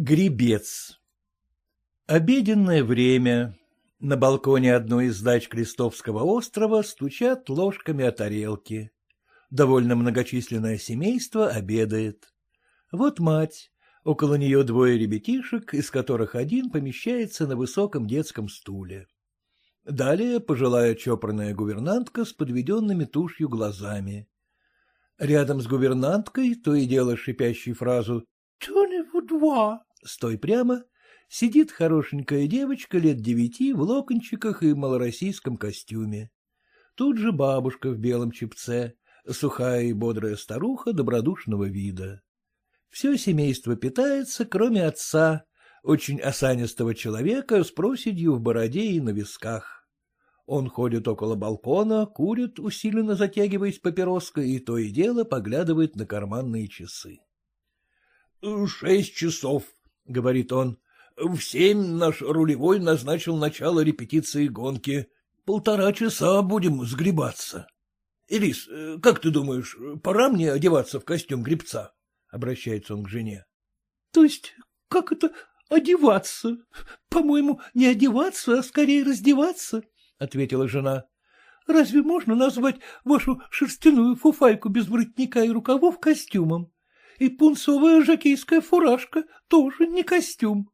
Гребец Обеденное время. На балконе одной из дач Крестовского острова стучат ложками о тарелки. Довольно многочисленное семейство обедает. Вот мать, около нее двое ребятишек, из которых один помещается на высоком детском стуле. Далее пожилая чопорная гувернантка с подведенными тушью глазами. Рядом с гувернанткой, то и дело шипящей фразу «Тюни-ву-два», стой прямо, сидит хорошенькая девочка лет девяти в локончиках и малороссийском костюме. Тут же бабушка в белом чепце, сухая и бодрая старуха добродушного вида. Все семейство питается, кроме отца, очень осанистого человека с проседью в бороде и на висках. Он ходит около балкона, курит, усиленно затягиваясь папироской, и то и дело поглядывает на карманные часы. — Шесть часов, — говорит он. В семь наш рулевой назначил начало репетиции гонки. Полтора часа будем сгребаться. Элис, как ты думаешь, пора мне одеваться в костюм гребца? — обращается он к жене. — То есть как это одеваться? По-моему, не одеваться, а скорее раздеваться, — ответила жена. — Разве можно назвать вашу шерстяную фуфайку без воротника и рукавов костюмом? И пунцовая жакейская фуражка тоже не костюм.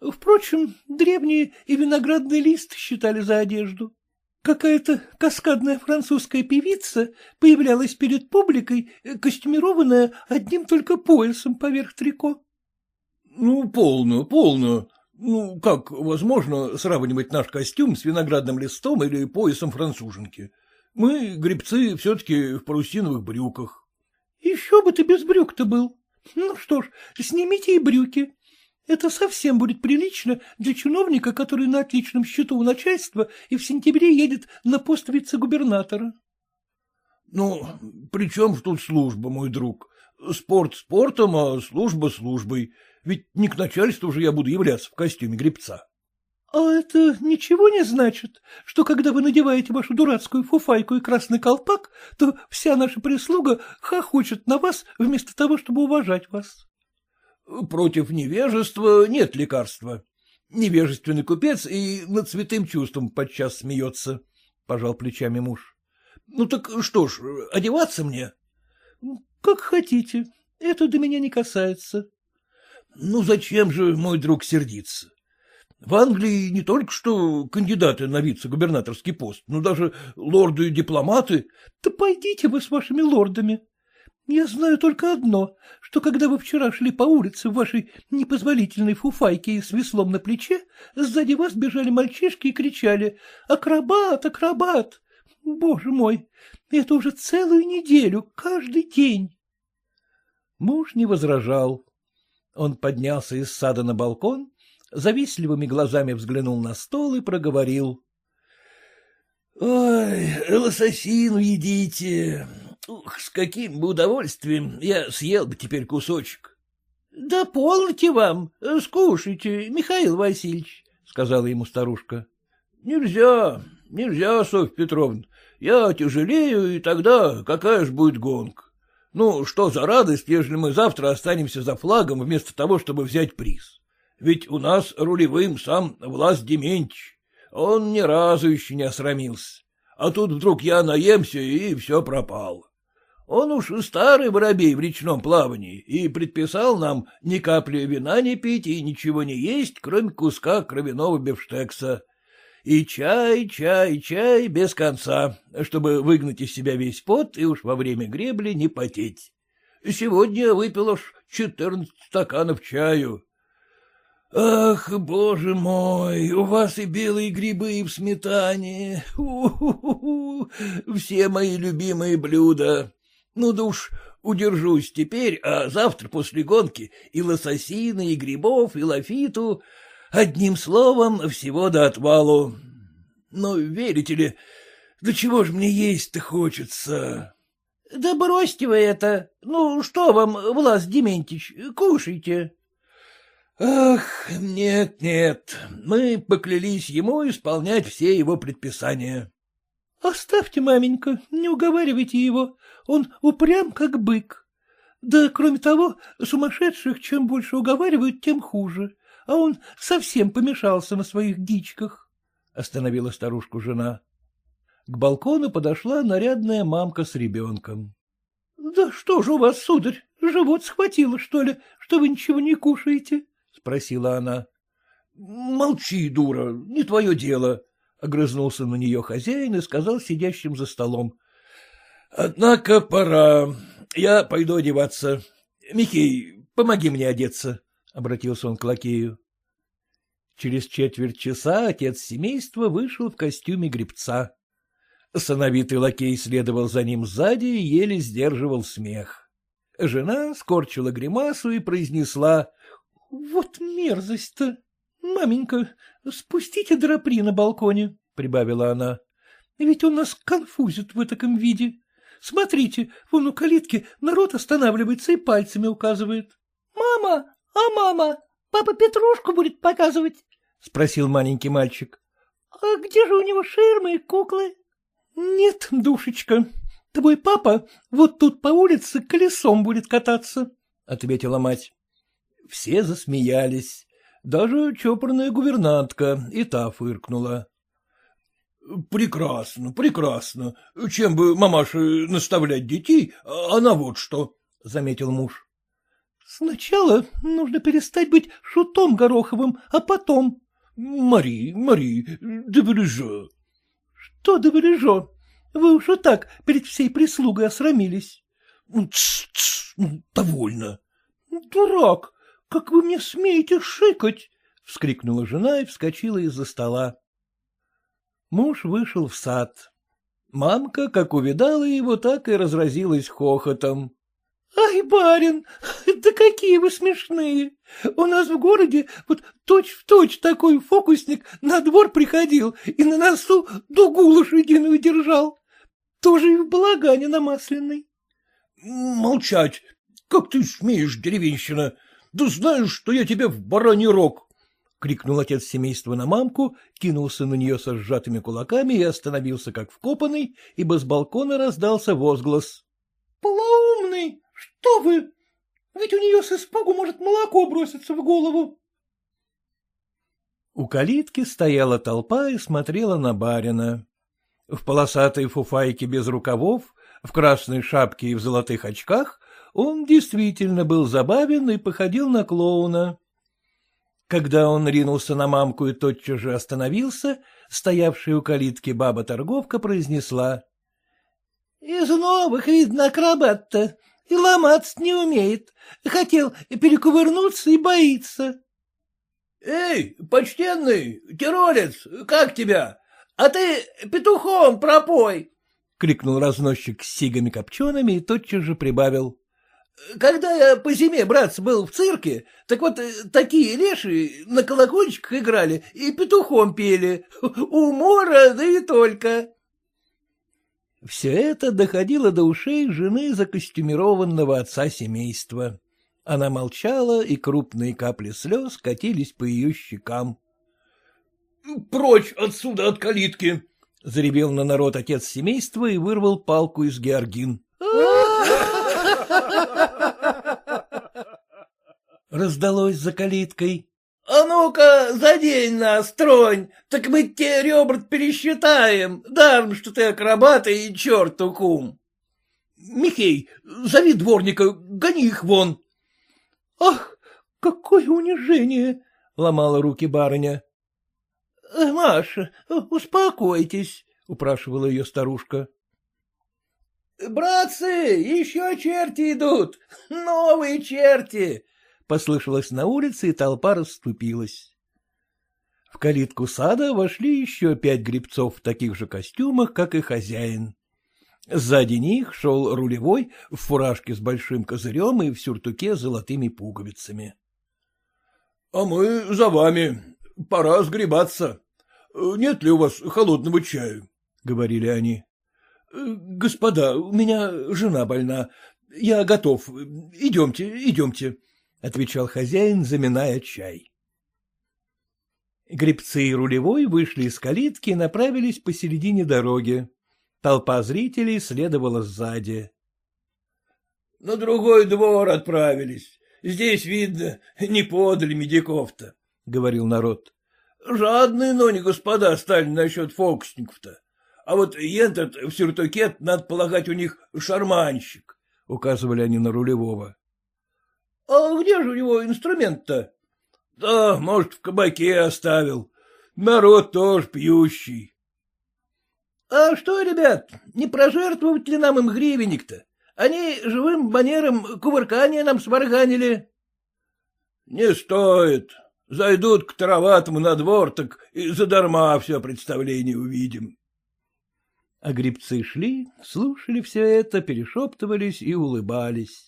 Впрочем, древние и виноградный лист считали за одежду. Какая-то каскадная французская певица появлялась перед публикой, костюмированная одним только поясом поверх трико. — Ну, полную, полную. Ну, как возможно сравнивать наш костюм с виноградным листом или поясом француженки? Мы, гребцы, все-таки в парусиновых брюках. — Еще бы ты без брюк-то был. Ну что ж, снимите и брюки. Это совсем будет прилично для чиновника, который на отличном счету у начальства и в сентябре едет на пост вице-губернатора. — Ну, при чем тут служба, мой друг? Спорт спортом, а служба службой. Ведь не к начальству же я буду являться в костюме гребца. — А это ничего не значит, что когда вы надеваете вашу дурацкую фуфайку и красный колпак, то вся наша прислуга хохочет на вас вместо того, чтобы уважать вас? Против невежества нет лекарства. Невежественный купец и над святым чувством подчас смеется, — пожал плечами муж. — Ну так что ж, одеваться мне? — Как хотите. Это до меня не касается. — Ну зачем же, мой друг, сердиться? В Англии не только что кандидаты на вице-губернаторский пост, но даже лорды-дипломаты. — Да пойдите вы с вашими лордами. Я знаю только одно, что когда вы вчера шли по улице в вашей непозволительной фуфайке и с веслом на плече, сзади вас бежали мальчишки и кричали «Акробат! Акробат!» Боже мой, это уже целую неделю, каждый день. Муж не возражал. Он поднялся из сада на балкон, завистливыми глазами взглянул на стол и проговорил. — Ой, лососину едите, Ух, с каким бы удовольствием я съел бы теперь кусочек. — Да полноте вам, скушайте, Михаил Васильевич, — сказала ему старушка. — Нельзя, нельзя, Софья Петровна, я тяжелею, и тогда какая ж будет гонка? Ну, что за радость, если мы завтра останемся за флагом вместо того, чтобы взять приз? Ведь у нас рулевым сам Влас Дементьевич. Он ни разу еще не осрамился. А тут вдруг я наемся, и все пропало. Он уж старый воробей в речном плавании и предписал нам ни капли вина не пить и ничего не есть, кроме куска кровяного бифштекса. И чай, чай, чай без конца, чтобы выгнать из себя весь пот и уж во время гребли не потеть. Сегодня выпил аж четырнадцать стаканов чаю. Ах, боже мой, у вас и белые грибы в сметане. У -ху -ху Все мои любимые блюда. Ну да уж удержусь теперь, а завтра после гонки и лососины, и грибов, и лафиту, одним словом, всего до отвалу. Но верите ли, да чего ж мне есть-то хочется? — Да бросьте вы это. Ну, что вам, Влас Дементьевич, кушайте. — Ах, нет-нет, мы поклялись ему исполнять все его предписания. — Оставьте, маменька, не уговаривайте его, он упрям, как бык. Да, кроме того, сумасшедших чем больше уговаривают, тем хуже. А он совсем помешался на своих дичках, — остановила старушку жена. К балкону подошла нарядная мамка с ребенком. — Да что же у вас, сударь, живот схватило, что ли, что вы ничего не кушаете? — спросила она. — Молчи, дура, не твое дело, — огрызнулся на нее хозяин и сказал сидящим за столом. — Однако пора. Я пойду одеваться. Михей, помоги мне одеться, — обратился он к лакею. Через четверть часа отец семейства вышел в костюме гребца. Сыновитый лакей следовал за ним сзади и еле сдерживал смех. Жена скорчила гримасу и произнесла. — Вот мерзость-то! Маменька, спустите драпри на балконе, — прибавила она. — Ведь он нас конфузит в таком виде. Смотрите, вон у калитки народ останавливается и пальцами указывает. — Мама, а мама, папа Петрушку будет показывать? — спросил маленький мальчик. — А где же у него ширмы и куклы? — Нет, душечка, твой папа вот тут по улице колесом будет кататься, — ответила мать. Все засмеялись. Даже чопорная гувернантка и та фыркнула. — Прекрасно, прекрасно. Чем бы мамаше наставлять детей, а на вот что, — заметил муж. — Сначала нужно перестать быть шутом Гороховым, а потом... — Мари, Мари, добрежо. — Что добрежо? Вы уж и так перед всей прислугой осрамились. — Тс, тс, довольно. — Дурак, как вы мне смеете шикать? — вскрикнула жена и вскочила из-за стола. Муж вышел в сад. Мамка, как увидала его, так и разразилась хохотом. — Ай, барин, да какие вы смешные! У нас в городе вот точь-в-точь точь такой фокусник на двор приходил и на носу дугу лошадиную держал. Тоже и в балагане на масляной. — Молчать! Как ты смеешь, деревенщина? Да знаешь, что я тебе в бараний рог — крикнул отец семейства на мамку, кинулся на нее со сжатыми кулаками и остановился как вкопанный, ибо с балкона раздался возглас. — Полоумный! Что вы? Ведь у нее с испугу может молоко броситься в голову. У калитки стояла толпа и смотрела на барина. В полосатой фуфайке без рукавов, в красной шапке и в золотых очках он действительно был забавен и походил на клоуна. Когда он ринулся на мамку и тотчас же остановился, стоявшая у калитки баба-торговка произнесла. — Из новых, видно, акробат-то, и ломаться не умеет. Хотел перекувырнуться и боится. — Эй, почтенный, тиролец, как тебя? А ты петухом пропой! — крикнул разносчик с сигами копчеными и тотчас же прибавил. Когда я по зиме, братцы, был в цирке, так вот э, такие леши на колокольчиках играли и петухом пели. Умора, да и только. Все это доходило до ушей жены закостюмированного отца семейства. Она молчала, и крупные капли слез катились по ее щекам. — Прочь отсюда от калитки! — заревел на народ отец семейства и вырвал палку из георгин. Раздалось за калиткой. — А ну-ка, задень нас, тронь, так мы те ребра пересчитаем, даром, что ты акробат и черту кум. — Михей, зови дворника, гони их вон. — Ах, какое унижение! — ломала руки барыня. — Маша, успокойтесь, — упрашивала ее старушка. — Братцы, еще черти идут, новые черти! — послышалось на улице, и толпа расступилась. В калитку сада вошли еще пять грибцов в таких же костюмах, как и хозяин. Сзади них шел рулевой в фуражке с большим козырем и в сюртуке с золотыми пуговицами. — А мы за вами. Пора сгребаться. Нет ли у вас холодного чаю? — говорили они. — Господа, у меня жена больна. Я готов. Идемте, идемте, — отвечал хозяин, заминая чай. Гребцы и рулевой вышли из калитки и направились посередине дороги. Толпа зрителей следовала сзади. На другой двор отправились. Здесь, видно, не подали медиков-то, — говорил народ. Жадные, но не господа, стали насчет фокусников-то. А вот этот в сюртукет, надо полагать, у них шарманщик, — указывали они на рулевого. — А где же у него инструмент-то? — Да, может, в кабаке оставил. Народ тоже пьющий. — А что, ребят, не прожертвовать ли нам им гривенник-то? Они живым манером кувыркания нам сварганили. — Не стоит. Зайдут к тароватому на двор, так и задарма все представление увидим. А грибцы шли, слушали все это, перешептывались и улыбались.